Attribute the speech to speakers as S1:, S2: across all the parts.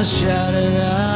S1: I shout it out.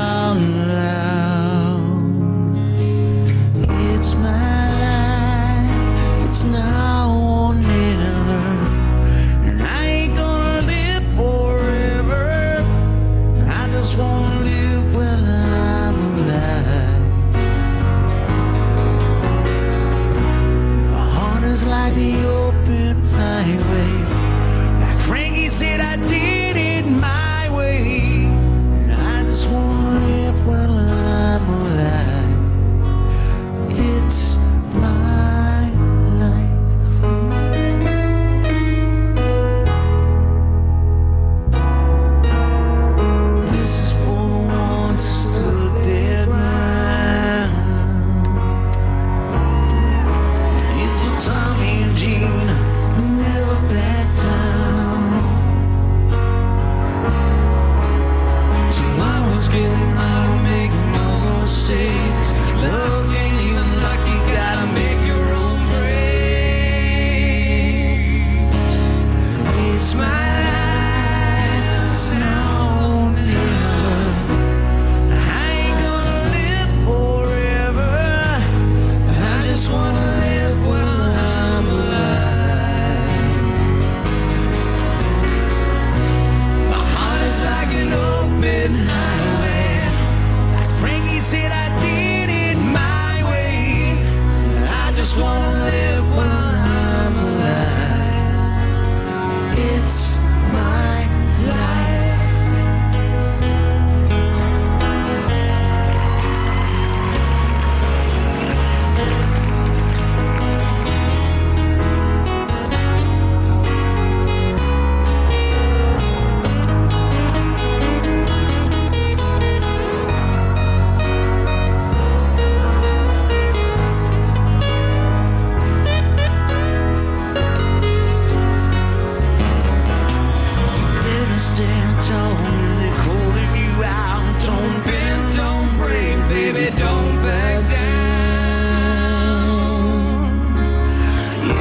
S1: only you out. Don't bend, don't break, baby, don't back down.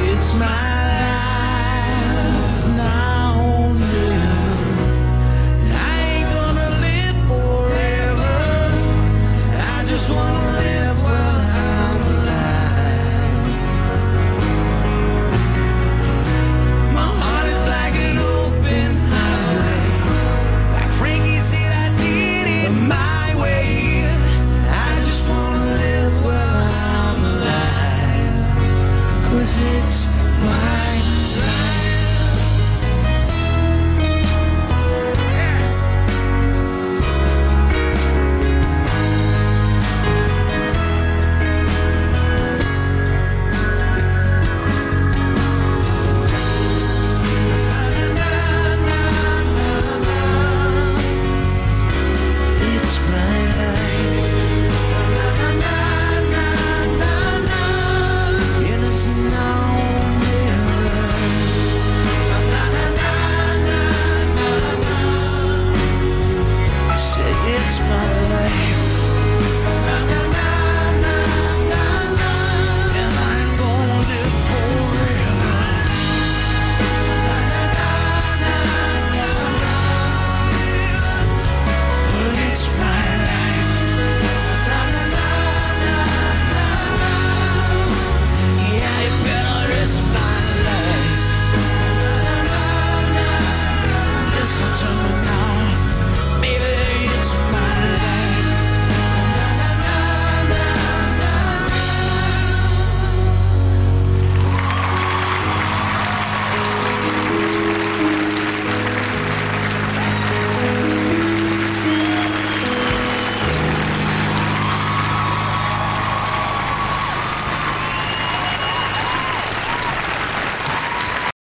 S1: It's my life now. I ain't gonna live forever. I just wanna. Cause it's